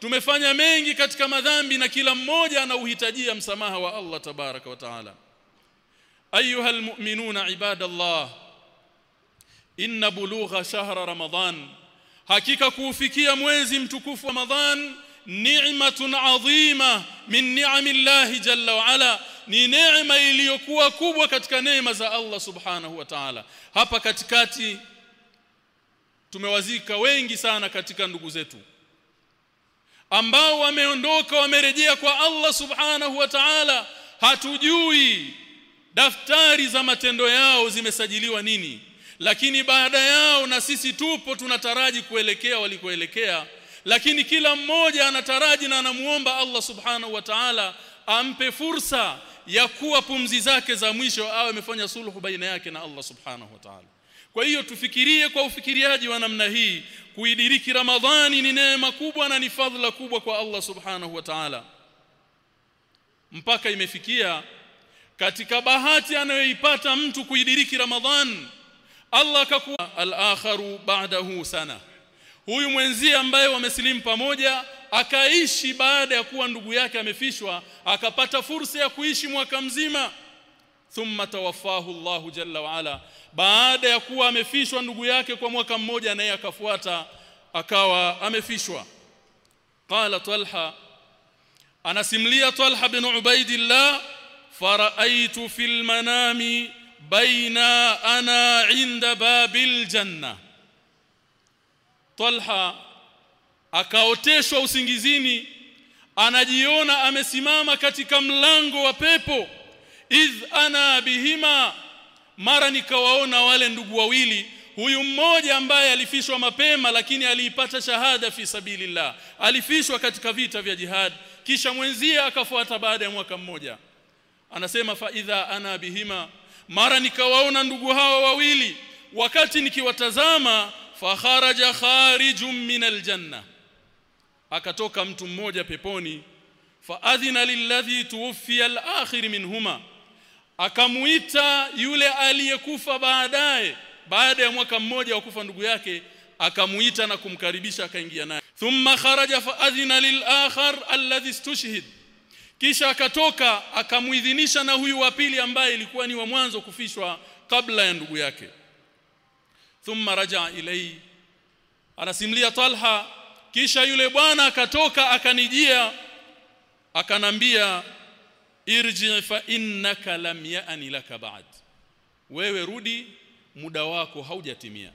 tumefanya mengi katika madhambi na kila mmoja anauhitajia msamaha wa Allah tabaraka wa taala. Ayuha almu'minuna ibadallah inna bulugha shahra ramadan hakika kuufikia mwezi mtukufu wa ramadan ni'matun adhima min ni'amillahi jalla wa ala ni neema iliyokuwa kubwa katika neema za Allah subhanahu wa ta'ala. Hapa katikati tumewazika wengi sana katika ndugu zetu ambao wameondoka wamerejea kwa Allah subhanahu wa ta'ala hatujui daftari za matendo yao zimesajiliwa nini. Lakini baada yao na sisi tupo tunataraji kuelekea walikoelekea. Lakini kila mmoja anataraji na anamuomba Allah subhanahu wa ta'ala ampe fursa ya kuwa pumzi zake za mwisho awe amefanya sulhu baina yake na Allah subhanahu wa ta'ala kwa hiyo tufikirie kwa ufikiriaji wa namna hii kuidiriki Ramadhani ni neema kubwa na ni fadhila kubwa kwa Allah subhanahu wa ta'ala. Mpaka imefikia katika bahati anayoipata mtu kuidiriki Ramadhan Allah akakuwa al-akharu ba'dahu sana. Huyu mwenzie ambaye wamesilimu pamoja akaishi baada ya kuwa ndugu yake amefishwa akapata fursa ya kuishi mwaka mzima thumma tawaffahu Allah jalla wa ala. Baada ya kuwa amefishwa ndugu yake kwa mwaka mmoja naye akafuata akawa amefishwa qala talha anasimlia talha bin ubaidillah faraitu fil manami baina ana inda babil janna. Talha akaoteshwa usingizini anajiona amesimama katika mlango wa pepo idh ana bihima. Mara nikawaona wale ndugu wawili. Huyu mmoja ambaye alifishwa mapema lakini aliipata shahada fi sabilillah. Alifishwa katika vita vya jihad. Kisha mwenzie akafuata baada ya mwaka mmoja. Anasema fa idha ana bihima. Mara nikawaona ndugu hawa wawili. Wakati nikiwatazama fa kharaja kharijum min aljanna akatoka mtu mmoja peponi fa adhina lilladhi tuwfiya al-akhir minhuma akamuita yule aliyekufa baadaye baada ya mwaka mmoja wa kufa ndugu yake akamuita na kumkaribisha akaingia naye. Thumma kharaja fa adhina lil-akhar alladhi istushhid. Kisha akatoka akamuidhinisha na huyu wa pili ambaye ilikuwa ni wa mwanzo kufishwa kabla ya ndugu yake. Thumma raja ilai anasimlia Talha. Kisha yule bwana akatoka akanijia akanambia irji fa innaka lam ya'ni laka ba'd. Wewe rudi muda wako haujatimia.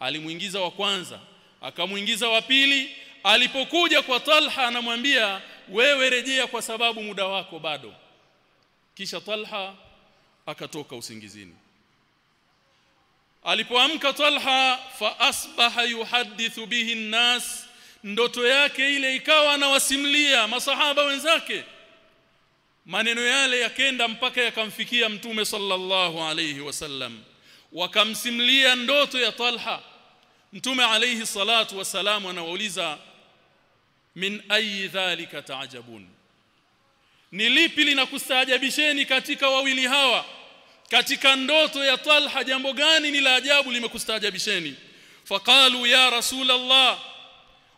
Alimuingiza wa kwanza akamuingiza wa pili. Alipokuja kwa Talha anamwambia wewe rejea kwa sababu muda wako bado. Kisha Talha akatoka usingizini. Alipoamka Talha fa asbaha yuhadithu bihi nnas ndoto yake ile ikawa anawasimlia masahaba wenzake maneno yale yakenda mpaka yakamfikia mtume sallallahu alayhi wasallam. Wakamsimlia ndoto ya Talha. Mtume alayhi salatu wasalam anawauliza min ayi dhalika taajabun ni lipi linakustaajabisheni katika wawili hawa? Katika ndoto ya Talha jambo gani ni la ajabu limekustaajabisheni? Faqalu ya rasulallah.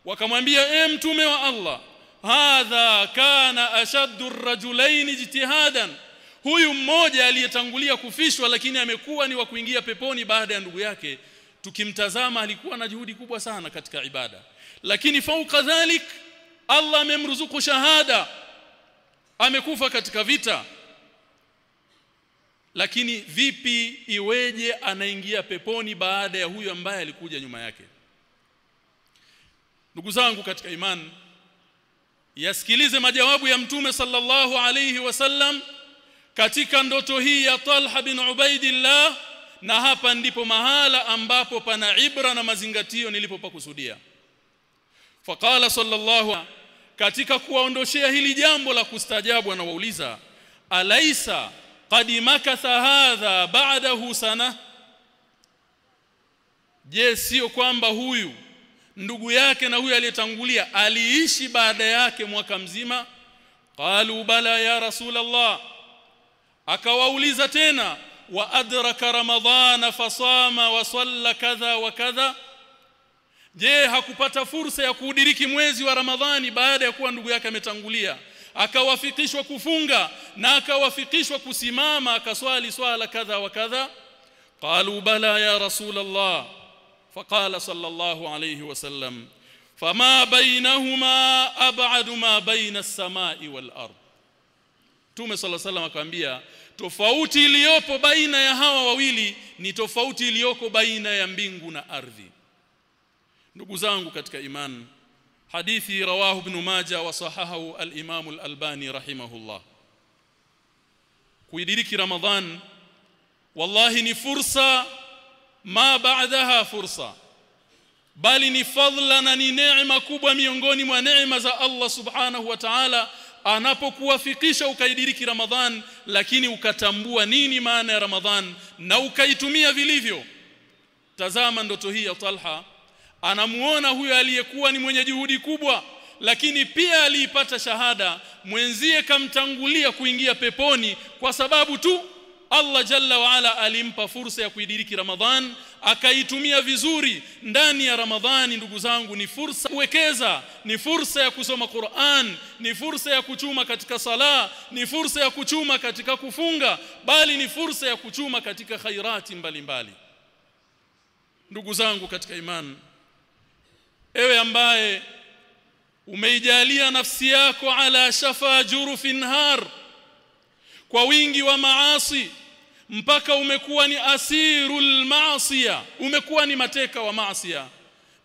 Wakamwambia e mtume wa Allah hadha kana ashaddu ar-rajulain ijtihadan. Huyu mmoja aliyetangulia kufishwa lakini amekuwa ni wa kuingia peponi baada ya ndugu yake. Tukimtazama alikuwa na juhudi kubwa sana katika ibada. Lakini fauka dhalik Allah amemruzuku shahada. Amekufa katika vita. Lakini vipi iweje anaingia peponi baada ya huyu ambaye alikuja nyuma yake? Ndugu zangu katika imani yasikilize majawabu ya mtume sallallahu alayhi wasallam katika ndoto hii ya Talha bin Ubaidillah na hapa ndipo mahala ambapo pana ibra na mazingatio nilipopakusudia. Faqala sallallahu katika kuwaondoshea hili jambo la kustajabu anawauliza alaisa qad makatha hadha ba'dahu sana? Je sio kwamba huyu ndugu yake na huyo aliyetangulia aliishi baada yake mwaka mzima. Qalu bala ya rasulullah akawauliza tena wa adraka ramadhana fasama wa salla kadha wa kadha. Je hakupata fursa ya kuudiriki mwezi wa Ramadhani baada ya kuwa ndugu yake ametangulia? Akawafikishwa kufunga na akawafikishwa kusimama akaswali swala kadha wa kadha. Qalu bala ya rasul صلى الله عليه وسلم wasallam fama bainahuma ما ma السماء as-samai صلى الله عليه وسلم akamwambia tofauti iliyopo baina ya hawa wawili ni tofauti iliyoko baina ya mbingu na ardhi. Ndugu zangu katika imani hadithi rawahu ibn majah wa sahahahu al-imam al-albani rahimahullah. Kuidiriki ramadhan wallahi ni fursa ma ba'daha fursa. Bali ni fadhla na ni neema kubwa miongoni mwa neema za Allah subhanahu wa ta'ala anapokuwafikisha ukaidiriki Ramadhan lakini ukatambua nini maana ya Ramadhan na ukaitumia vilivyo. Tazama ndoto hii ya Talha. Anamuona huyo aliyekuwa ni mwenye juhudi kubwa lakini pia aliipata shahada mwenzie kamtangulia kuingia peponi kwa sababu tu Allah Jalla waala alimpa fursa ya kuidiriki Ramadhan akaitumia vizuri ndani ya Ramadhani ndugu zangu ni fursa kuwekeza ni fursa ya kusoma Qur'an ni fursa ya kuchuma katika sala ni fursa ya kuchuma katika kufunga bali ni fursa ya kuchuma katika khairati mbalimbali mbali. ndugu zangu katika imani ewe ambaye umeijalia nafsi yako ala shafa jurufin har kwa wingi wa maasi mpaka umekuwa ni asirul maasiya umekuwa ni mateka wa maasiya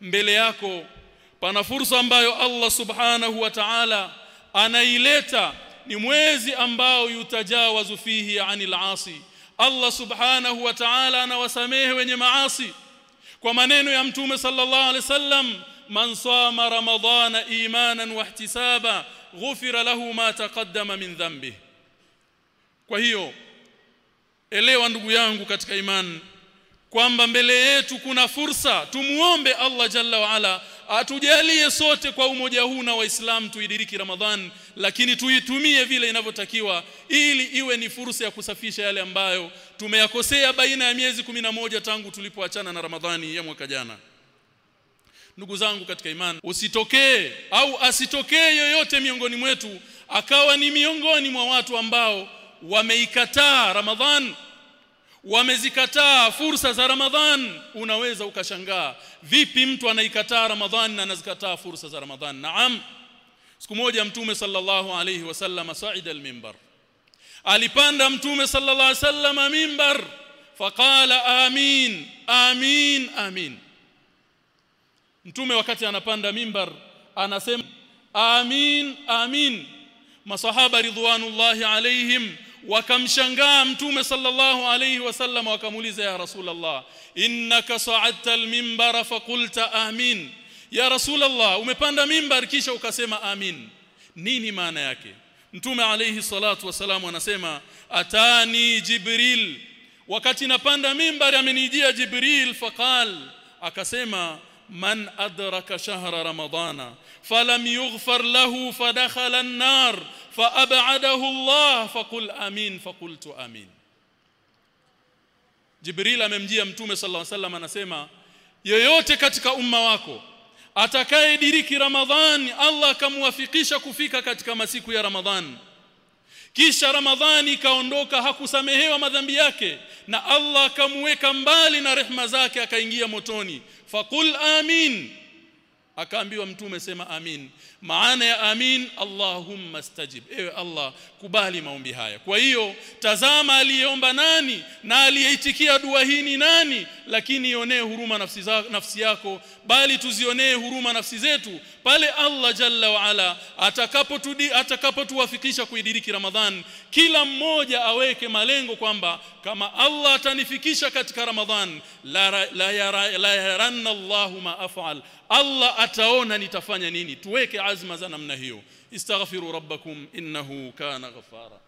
mbele yako pana fursa ambayo Allah subhanahu wa ta'ala anaileta ni mwezi ambao yutajawazu fihi anil asi. Allah subhanahu wa ta'ala anawasamehe wenye maasi. Kwa maneno ya mtume sallallahu alaihi wasallam man sama ramadhana imanan wa ihtisaba ghufira lahu ma taqaddama min dhanbi kwa hiyo elewa ndugu yangu katika imani kwamba mbele yetu kuna fursa. Tumuombe Allah jalla waala atujalie sote kwa umoja huu na waislamu tuidiriki ramadhan lakini tuitumie vile inavyotakiwa ili iwe ni fursa ya kusafisha yale ambayo tumeyakosea baina ya miezi moja tangu tulipoachana na ramadhani ya mwaka jana. Ndugu zangu katika imani usitokee au asitokee yoyote miongoni mwetu akawa ni miongoni mwa watu ambao wameikataa ramadhan wamezikataa fursa za ramadhan unaweza ukashangaa vipi mtu anaikataa ramadhan na anazikataa fursa za ramadhan. Naam siku moja mtume sallallahu alayhi wasallam sa'ida al-minbar alipanda mtume sallallahu alayhi wasallam minbar faqala amin amin amin. Mtume wakati anapanda mimbar anasema amin amin. Masahaba ridwanullahi alaihim wakamshangaa mtume sallallahu alayhi wasallam wakamuuliza ya rasulullah innaka sa'adta al-minbara faqulta amin ya rasulullah umepanda mimbar kisha ukasema amin nini maana yake mtume alayhi salatu wasalam anasema atani jibril wakati napanda mimbar amenijia jibril faqal akasema man adraka shahra ramadana falam yughfar lahu fadakhala an-nar faab'adahu Allah faqul amin faqultu amin. Jibril amemjia mtume sallallahu alaihi wasallam anasema yoyote katika umma wako atakayediriki Ramadhani Allah akamwafikisha kufika katika masiku ya Ramadhani kisha Ramadhani ikaondoka hakusamehewa madhambi yake na Allah akamweka mbali na rehma zake akaingia motoni. Faqul amin akaambiwa mtume sema amin. Maana ya amin allahumma stajib. Ewe allah kubali maombi haya. Kwa hiyo tazama aliyeomba nani na aliyeitikia dua hii ni nani lakini ionee huruma nafsi, za, nafsi yako bali tuzionee huruma nafsi zetu pale allah jalla wa ala atakapotudi atakapotuwafikisha kuidiriki ramadhan. Kila mmoja aweke malengo kwamba kama allah atanifikisha katika ramadhan la, la, yara, la yaranna allahu ma afal. Allah ataona nitafanya nini. Tuweke azma za namna hiyo. Istaghfiru rabbakum innahu kana ghafara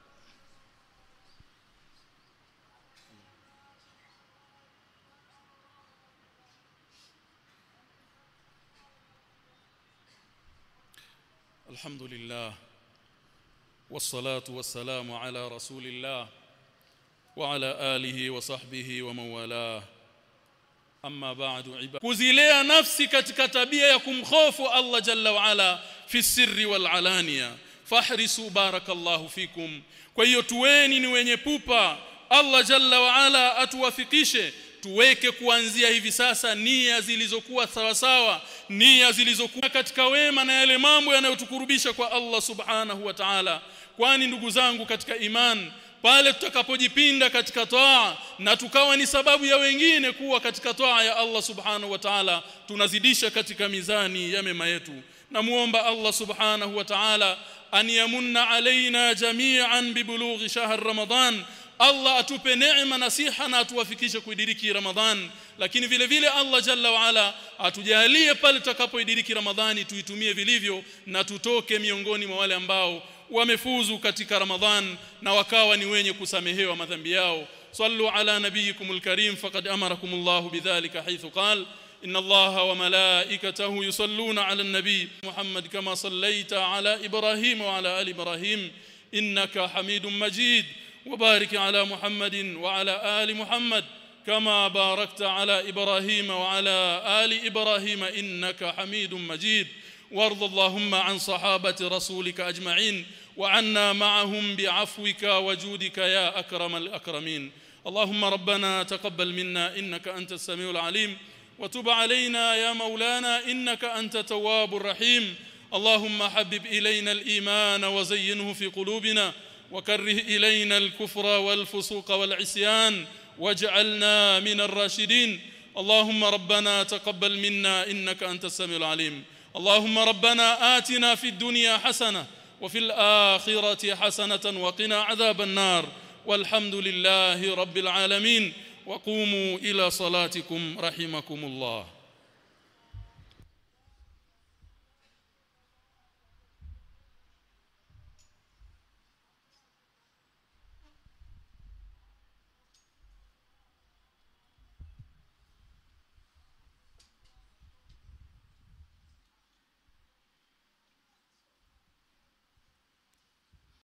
الحمد لله والصلاة والسلام على رسول الله وعلى آله وصحبه ومن والاه amma ba'du ibad kuzilea nafsi katika tabia ya kumkhofu Allah jalla wa ala fi sirri wal alania fahrisu barakallahu fikum kwa hiyo tuweni ni wenye pupa Allah jalla wa ala atuwafikishe tuweke kuanzia hivi sasa nia zilizokuwa sawasawa sawa nia zilizokuwa katika wema na yale mambo yanayotukurubisha kwa Allah subhanahu wa ta'ala. Kwani ndugu zangu katika iman pale tutakapojipinda katika toa na tukawa ni sababu ya wengine kuwa katika toa ya Allah subhanahu wa ta'ala tunazidisha katika mizani ya mema yetu. Namuomba Allah subhanahu wa ta'ala an yamunna alaina jami'an bibulughi shahr ramadan Allah atupe neema na siha na atuwafikishe kuidiriki Ramadhan lakini vile vile Allah Jalla waala atujalie pale tutakapoidiriki Ramadhani tuitumie vilivyo na tutoke miongoni mwa wale ambao wamefuzu katika Ramadhan na wakawa ni wenye kusamehewa madhambi yao sallu ala nabiyikumul karim faqad amarakumullahu bidhalika haythu qala إن الله وملائكته يصلون على النبي محمد كما صليت على إبراهيم وعلى آل إبراهيم إنك حميد مجيد وبارك على محمد وعلى آل محمد كما باركت على إبراهيم وعلى آل إبراهيم إنك حميد مجيد. وارض اللهم عن صحابة رسولك أجمعين وعنا معهم بعفوك وجودك يا أكرم الأكرمين. اللهم ربنا تقبل منا إنك أنت السميع العليم. وتب علينا يا مولانا إنك أنت تواب الرحيم. اللهم حبب إلينا الإيمان وزينه في قلوبنا. وكره إلينا الكفر والفسوق والعصيان واجعلنا من الراشدين. اللهم ربنا تقبل منا إنك أنت السميع العليم. اللهم ربنا آتنا في الدنيا حسنة وفي الآخرة حسنة وقنا عذاب النار. والحمد لله رب العالمين. وقوموا إلى صلاتكم رحمكم الله.